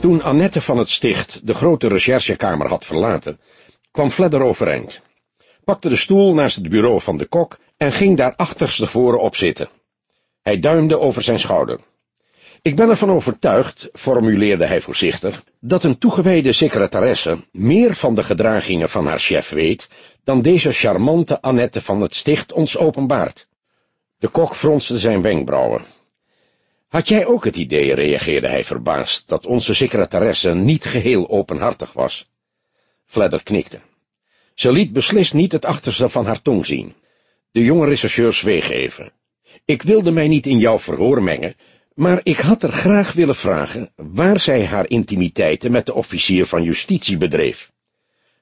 Toen Annette van het sticht de grote recherchekamer had verlaten, kwam Fledder overeind, pakte de stoel naast het bureau van de kok en ging daar achterstevoren op zitten. Hij duimde over zijn schouder. Ik ben ervan overtuigd, formuleerde hij voorzichtig, dat een toegewijde secretaresse meer van de gedragingen van haar chef weet, dan deze charmante Annette van het sticht ons openbaart. De kok fronste zijn wenkbrauwen. Had jij ook het idee, reageerde hij verbaasd, dat onze secretaresse niet geheel openhartig was? Fledder knikte. Ze liet beslist niet het achterste van haar tong zien. De jonge rechercheur zweeg even. Ik wilde mij niet in jouw verhoor mengen, maar ik had er graag willen vragen waar zij haar intimiteiten met de officier van justitie bedreef.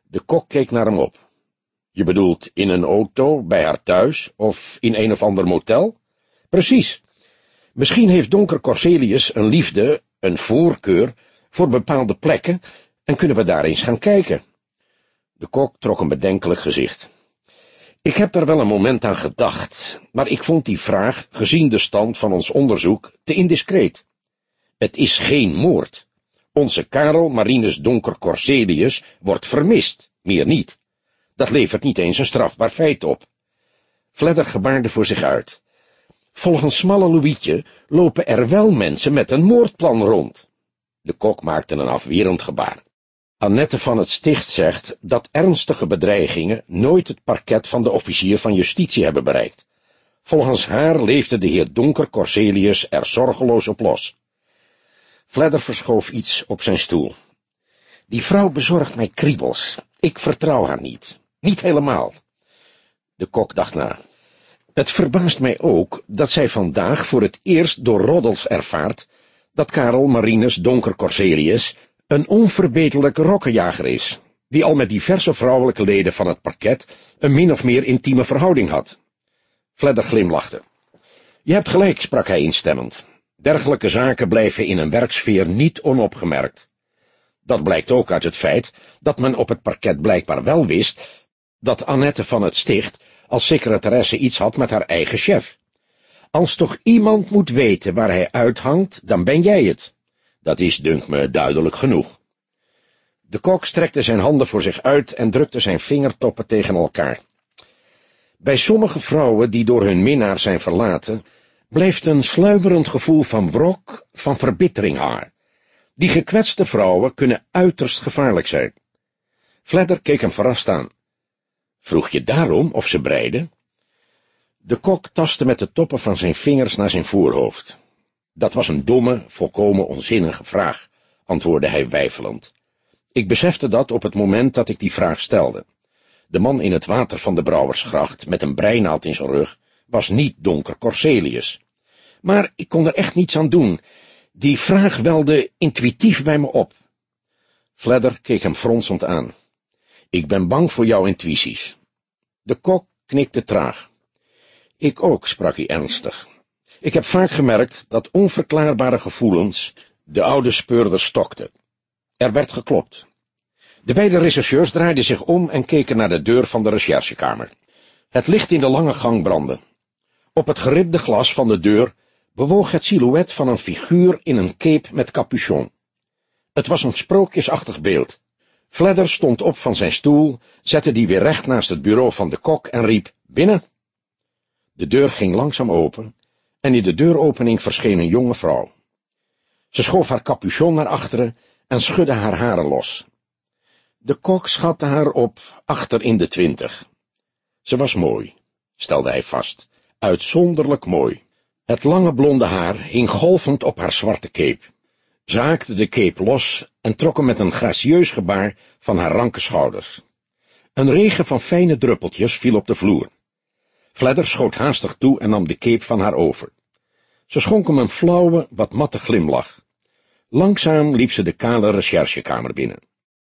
De kok keek naar hem op. Je bedoelt in een auto, bij haar thuis, of in een of ander motel? Precies. Misschien heeft Donker Corselius een liefde, een voorkeur, voor bepaalde plekken, en kunnen we daar eens gaan kijken. De kok trok een bedenkelijk gezicht. Ik heb daar wel een moment aan gedacht, maar ik vond die vraag, gezien de stand van ons onderzoek, te indiscreet. Het is geen moord. Onze Karel Marinus Donker Corselius wordt vermist, meer niet. Dat levert niet eens een strafbaar feit op. Fledder gebaarde voor zich uit. Volgens Smalle Louietje lopen er wel mensen met een moordplan rond. De kok maakte een afwerend gebaar. Annette van het Sticht zegt dat ernstige bedreigingen nooit het parket van de officier van justitie hebben bereikt. Volgens haar leefde de heer Donker Corselius er zorgeloos op los. Fledder verschoof iets op zijn stoel. Die vrouw bezorgt mij kriebels. Ik vertrouw haar niet. Niet helemaal. De kok dacht na. Het verbaast mij ook dat zij vandaag voor het eerst door roddels ervaart dat Karel Marinus Donker Corselius een onverbeterlijke rokkenjager is, die al met diverse vrouwelijke leden van het parket een min of meer intieme verhouding had. Fledder glimlachte. Je hebt gelijk, sprak hij instemmend. Dergelijke zaken blijven in een werksfeer niet onopgemerkt. Dat blijkt ook uit het feit dat men op het parket blijkbaar wel wist dat Annette van het Sticht als secretaresse iets had met haar eigen chef. Als toch iemand moet weten waar hij uithangt, dan ben jij het. Dat is, dunkt me, duidelijk genoeg. De kok strekte zijn handen voor zich uit en drukte zijn vingertoppen tegen elkaar. Bij sommige vrouwen die door hun minnaar zijn verlaten, blijft een sluimerend gevoel van wrok, van verbittering haar. Die gekwetste vrouwen kunnen uiterst gevaarlijk zijn. Fledder keek hem verrast aan. Vroeg je daarom of ze breiden? De kok tastte met de toppen van zijn vingers naar zijn voorhoofd. Dat was een domme, volkomen onzinnige vraag, antwoordde hij weifelend. Ik besefte dat op het moment dat ik die vraag stelde. De man in het water van de Brouwersgracht, met een breinaald in zijn rug, was niet donker Corselius. Maar ik kon er echt niets aan doen. Die vraag welde intuïtief bij me op. Fledder keek hem fronsend aan. Ik ben bang voor jouw intuïties. De kok knikte traag. Ik ook, sprak hij ernstig. Ik heb vaak gemerkt dat onverklaarbare gevoelens de oude speurder stokten. Er werd geklopt. De beide rechercheurs draaiden zich om en keken naar de deur van de recherchekamer. Het licht in de lange gang brandde. Op het geribde glas van de deur bewoog het silhouet van een figuur in een cape met capuchon. Het was een sprookjesachtig beeld. Fledder stond op van zijn stoel, zette die weer recht naast het bureau van de kok en riep, binnen. De deur ging langzaam open, en in de deuropening verscheen een jonge vrouw. Ze schoof haar capuchon naar achteren en schudde haar haren los. De kok schatte haar op achter in de twintig. Ze was mooi, stelde hij vast, uitzonderlijk mooi. Het lange blonde haar hing golvend op haar zwarte cape. Ze haakte de cape los en trok hem met een gracieus gebaar van haar ranke schouders. Een regen van fijne druppeltjes viel op de vloer. Fledder schoot haastig toe en nam de cape van haar over. Ze schonk hem een flauwe, wat matte glimlach. Langzaam liep ze de kale recherchekamer binnen.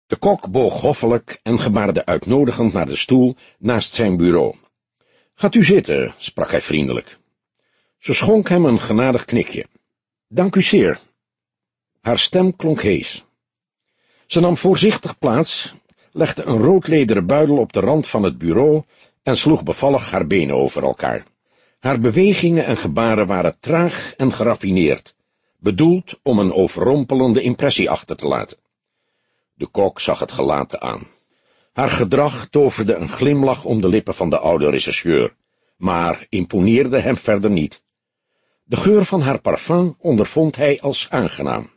De kok boog hoffelijk en gebaarde uitnodigend naar de stoel naast zijn bureau. Gaat u zitten, sprak hij vriendelijk. Ze schonk hem een genadig knikje. Dank u zeer. Haar stem klonk hees. Ze nam voorzichtig plaats, legde een roodlederen buidel op de rand van het bureau en sloeg bevallig haar benen over elkaar. Haar bewegingen en gebaren waren traag en geraffineerd, bedoeld om een overrompelende impressie achter te laten. De kok zag het gelaten aan. Haar gedrag toverde een glimlach om de lippen van de oude rechercheur, maar imponeerde hem verder niet. De geur van haar parfum ondervond hij als aangenaam.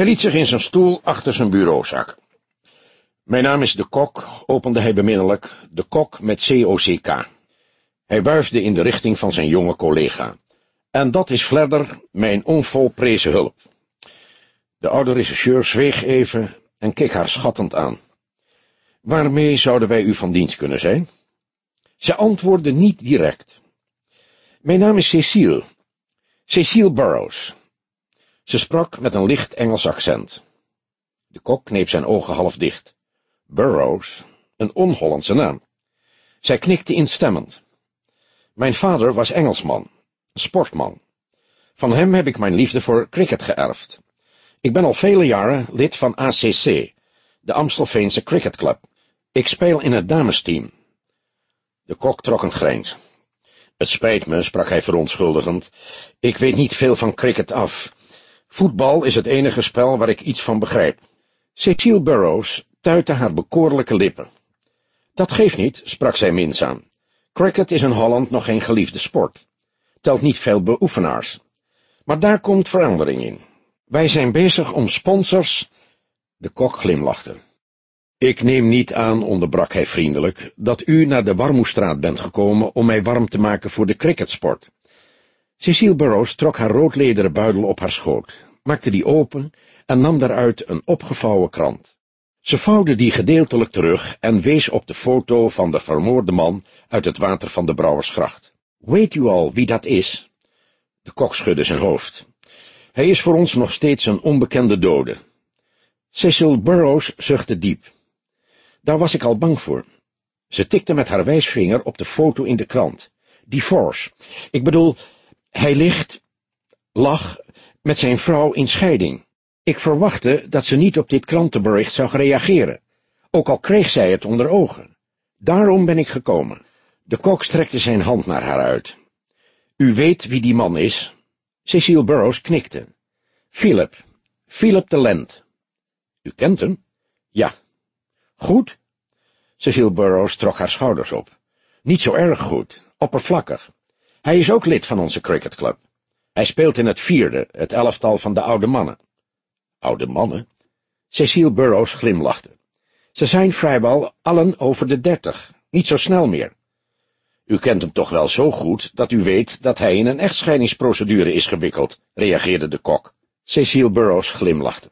Hij liet zich in zijn stoel achter zijn bureau. Mijn naam is De Kok, opende hij beminnelijk, De Kok met C-O-C-K. Hij wuifde in de richting van zijn jonge collega. En dat is Fledder, mijn onvolprezen hulp. De oude rechercheur zweeg even en keek haar schattend aan. Waarmee zouden wij u van dienst kunnen zijn? Ze antwoordde niet direct. Mijn naam is Cecile. Cecile Burroughs. Ze sprak met een licht Engels accent. De kok kneep zijn ogen half dicht. Burroughs, een on-Hollandse naam. Zij knikte instemmend. Mijn vader was Engelsman, sportman. Van hem heb ik mijn liefde voor cricket geërfd. Ik ben al vele jaren lid van ACC, de Amstelveense Cricketclub. Ik speel in het damesteam. De kok trok een grijns. Het spijt me, sprak hij verontschuldigend. Ik weet niet veel van cricket af. Voetbal is het enige spel waar ik iets van begrijp. Cecile Burroughs tuitte haar bekoorlijke lippen. Dat geeft niet, sprak zij minzaam. Cricket is in Holland nog geen geliefde sport. Telt niet veel beoefenaars. Maar daar komt verandering in. Wij zijn bezig om sponsors... De kok glimlachte. Ik neem niet aan, onderbrak hij vriendelijk, dat u naar de Warmoestraat bent gekomen om mij warm te maken voor de cricketsport. Cecile Burroughs trok haar roodlederen buidel op haar schoot, maakte die open en nam daaruit een opgevouwen krant. Ze vouwde die gedeeltelijk terug en wees op de foto van de vermoorde man uit het water van de Brouwersgracht. Weet u al wie dat is? De kok schudde zijn hoofd. Hij is voor ons nog steeds een onbekende dode. Cecil Burroughs zuchtte diep. Daar was ik al bang voor. Ze tikte met haar wijsvinger op de foto in de krant. Divorce. Ik bedoel, hij ligt, lag, met zijn vrouw in scheiding. Ik verwachtte dat ze niet op dit krantenbericht zou reageren, ook al kreeg zij het onder ogen. Daarom ben ik gekomen. De kok strekte zijn hand naar haar uit. U weet wie die man is? Cecile Burroughs knikte. Philip. Philip de Lent. U kent hem? Ja. Goed? Cecile Burroughs trok haar schouders op. Niet zo erg goed, oppervlakkig. Hij is ook lid van onze cricketclub. Hij speelt in het vierde, het elftal van de oude mannen. Oude mannen? Cecile Burroughs glimlachte. Ze zijn vrijwel allen over de dertig, niet zo snel meer. U kent hem toch wel zo goed, dat u weet dat hij in een echtscheidingsprocedure is gewikkeld, reageerde de kok. Cecile Burroughs glimlachte.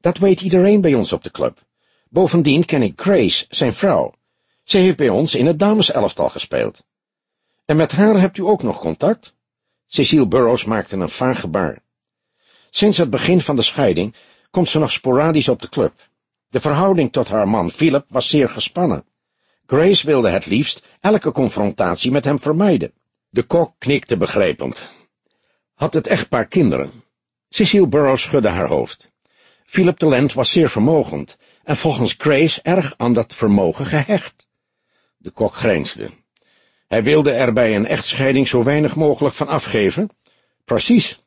Dat weet iedereen bij ons op de club. Bovendien ken ik Grace, zijn vrouw. Zij heeft bij ons in het dameselftal gespeeld. En met haar hebt u ook nog contact? Cecile Burroughs maakte een vaag gebaar. Sinds het begin van de scheiding komt ze nog sporadisch op de club. De verhouding tot haar man Philip was zeer gespannen. Grace wilde het liefst elke confrontatie met hem vermijden. De kok knikte begrijpend. Had het echtpaar kinderen? Cecile Burroughs schudde haar hoofd. Philip de Lent was zeer vermogend en volgens Grace erg aan dat vermogen gehecht. De kok grijnsde. Hij wilde er bij een echtscheiding zo weinig mogelijk van afgeven? Precies.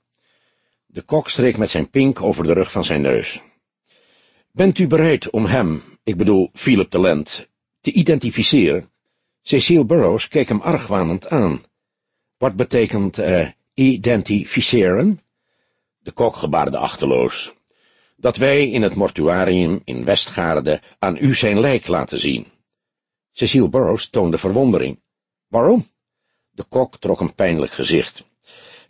De kok streek met zijn pink over de rug van zijn neus. Bent u bereid om hem, ik bedoel Philip de Lent, te identificeren? Cecile Burroughs keek hem argwanend aan. Wat betekent, uh, identificeren? De kok gebaarde achterloos. Dat wij in het mortuarium in Westgaarde aan u zijn lijk laten zien. Cecile Burroughs toonde verwondering. Waarom? De kok trok een pijnlijk gezicht.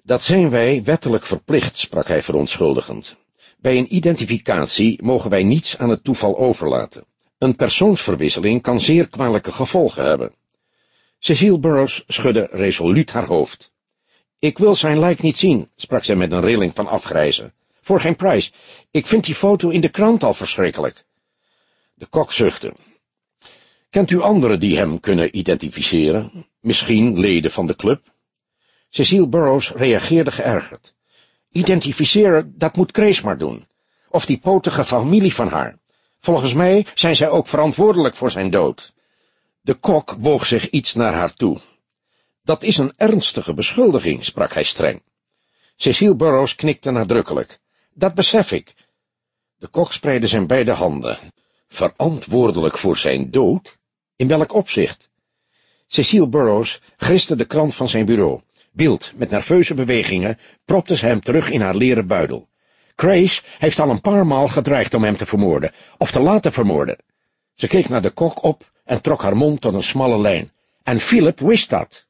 Dat zijn wij wettelijk verplicht, sprak hij verontschuldigend. Bij een identificatie mogen wij niets aan het toeval overlaten. Een persoonsverwisseling kan zeer kwalijke gevolgen hebben. Cecile Burroughs schudde resoluut haar hoofd. Ik wil zijn lijk niet zien, sprak zij met een rilling van afgrijzen. Voor geen prijs. Ik vind die foto in de krant al verschrikkelijk. De kok zuchtte. Kent u anderen die hem kunnen identificeren? Misschien leden van de club? Cecile Burroughs reageerde geërgerd. Identificeren, dat moet Grace maar doen. Of die potige familie van haar. Volgens mij zijn zij ook verantwoordelijk voor zijn dood. De kok boog zich iets naar haar toe. Dat is een ernstige beschuldiging, sprak hij streng. Cecile Burroughs knikte nadrukkelijk. Dat besef ik. De kok spreidde zijn beide handen. Verantwoordelijk voor zijn dood? In welk opzicht? Cecile Burroughs griste de krant van zijn bureau. Wild, met nerveuze bewegingen, propte ze hem terug in haar leren buidel. Grace heeft al een paar maal gedreigd om hem te vermoorden, of te laten vermoorden. Ze keek naar de kok op en trok haar mond tot een smalle lijn. En Philip wist dat.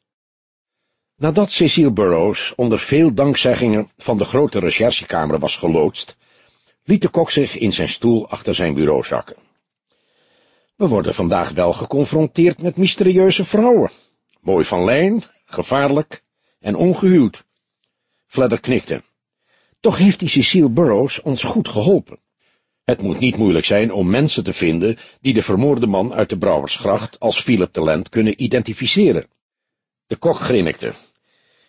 Nadat Cecile Burroughs onder veel dankzeggingen van de grote recherchekamer was geloodst, liet de kok zich in zijn stoel achter zijn bureau zakken. We worden vandaag wel geconfronteerd met mysterieuze vrouwen. Mooi van lijn, gevaarlijk en ongehuwd. Fledder knikte. Toch heeft die Cecile Burroughs ons goed geholpen. Het moet niet moeilijk zijn om mensen te vinden die de vermoorde man uit de Brouwersgracht als Philip Land kunnen identificeren. De kok grinnikte.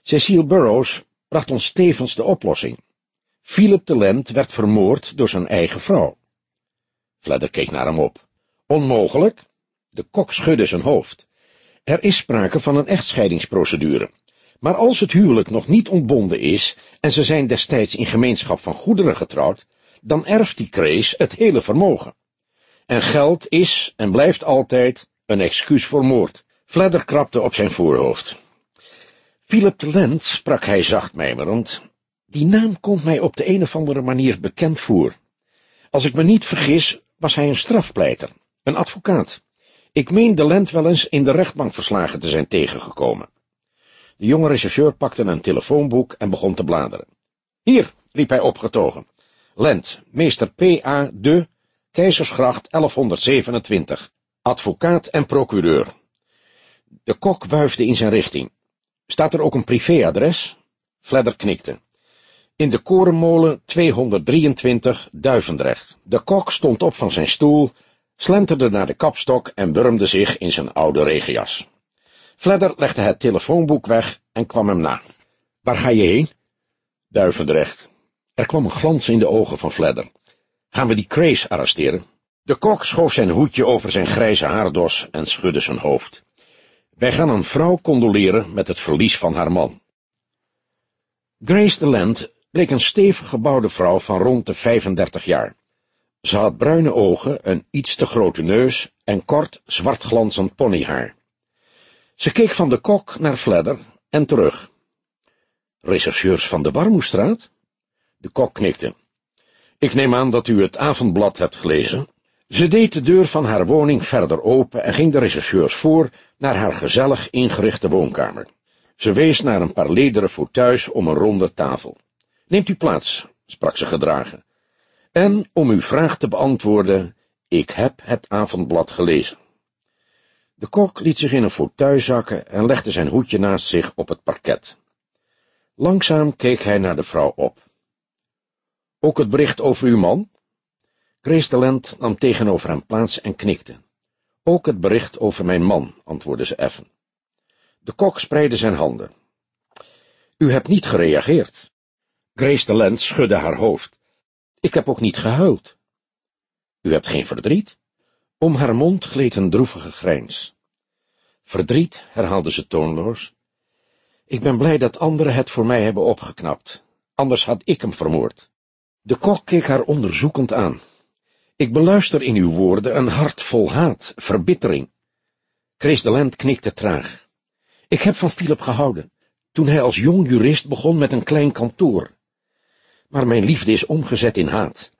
Cecile Burroughs bracht ons tevens de oplossing. Philip Land werd vermoord door zijn eigen vrouw. Fledder keek naar hem op. Onmogelijk? De kok schudde zijn hoofd. Er is sprake van een echtscheidingsprocedure. Maar als het huwelijk nog niet ontbonden is, en ze zijn destijds in gemeenschap van goederen getrouwd, dan erft die Krees het hele vermogen. En geld is en blijft altijd een excuus voor moord. Fledder krabde op zijn voorhoofd. Philip Lent, sprak hij zacht mijmerend, die naam komt mij op de een of andere manier bekend voor. Als ik me niet vergis, was hij een strafpleiter, een advocaat. Ik meen de Lent wel eens in de rechtbank verslagen te zijn tegengekomen. De jonge rechercheur pakte een telefoonboek en begon te bladeren. Hier, riep hij opgetogen. Lent, meester P.A. de, Keizersgracht 1127, advocaat en procureur. De kok wuifde in zijn richting. Staat er ook een privéadres? Fledder knikte. In de korenmolen 223 Duivendrecht. De kok stond op van zijn stoel, slenterde naar de kapstok en wurmde zich in zijn oude regenjas. Fledder legde het telefoonboek weg en kwam hem na. Waar ga je heen? Duivendrecht. Er kwam een glans in de ogen van Fledder. Gaan we die Craze arresteren? De kok schoof zijn hoedje over zijn grijze haardos en schudde zijn hoofd. Wij gaan een vrouw condoleren met het verlies van haar man. Grace de Land bleek een stevig gebouwde vrouw van rond de 35 jaar. Ze had bruine ogen, een iets te grote neus en kort, zwartglanzend ponyhaar. Ze keek van de kok naar Fledder en terug. Rechercheurs van de Warmoestraat? De kok knikte. Ik neem aan dat u het avondblad hebt gelezen. Ze deed de deur van haar woning verder open en ging de rechercheurs voor naar haar gezellig ingerichte woonkamer. Ze wees naar een paar lederen fauteuils om een ronde tafel. Neemt u plaats, sprak ze gedragen. En, om uw vraag te beantwoorden, ik heb het avondblad gelezen. De kok liet zich in een fauteuil zakken en legde zijn hoedje naast zich op het parket. Langzaam keek hij naar de vrouw op. Ook het bericht over uw man? Grace de nam tegenover hem plaats en knikte. Ook het bericht over mijn man, antwoordde ze effen. De kok spreidde zijn handen. U hebt niet gereageerd. Grace de Land schudde haar hoofd. Ik heb ook niet gehuild. U hebt geen verdriet? Om haar mond gleed een droevige grijns. Verdriet, herhaalde ze toonloos. Ik ben blij dat anderen het voor mij hebben opgeknapt. Anders had ik hem vermoord. De kok keek haar onderzoekend aan. Ik beluister in uw woorden een hart vol haat, verbittering. Chris de knikte traag. Ik heb van Philip gehouden, toen hij als jong jurist begon met een klein kantoor. Maar mijn liefde is omgezet in haat.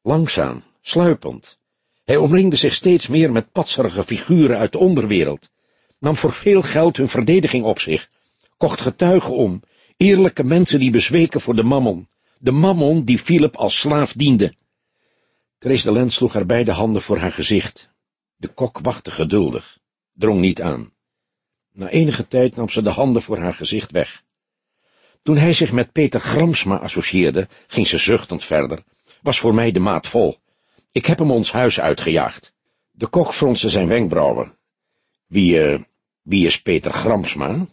Langzaam, sluipend. Hij omringde zich steeds meer met patserige figuren uit de onderwereld, nam voor veel geld hun verdediging op zich, kocht getuigen om, eerlijke mensen die bezweken voor de mammon, de mammon die Philip als slaaf diende. Grace de Lens sloeg haar beide handen voor haar gezicht. De kok wachtte geduldig, drong niet aan. Na enige tijd nam ze de handen voor haar gezicht weg. Toen hij zich met Peter Gramsma associeerde, ging ze zuchtend verder, was voor mij de maat vol. Ik heb hem ons huis uitgejaagd. De kok fronste zijn wenkbrauwen. Wie, uh, wie is Peter Gramsma?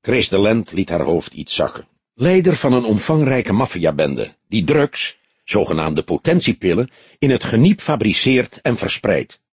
Grace de Lent liet haar hoofd iets zakken. Leider van een omvangrijke maffiabende, die drugs, zogenaamde potentiepillen, in het geniep fabriceert en verspreidt.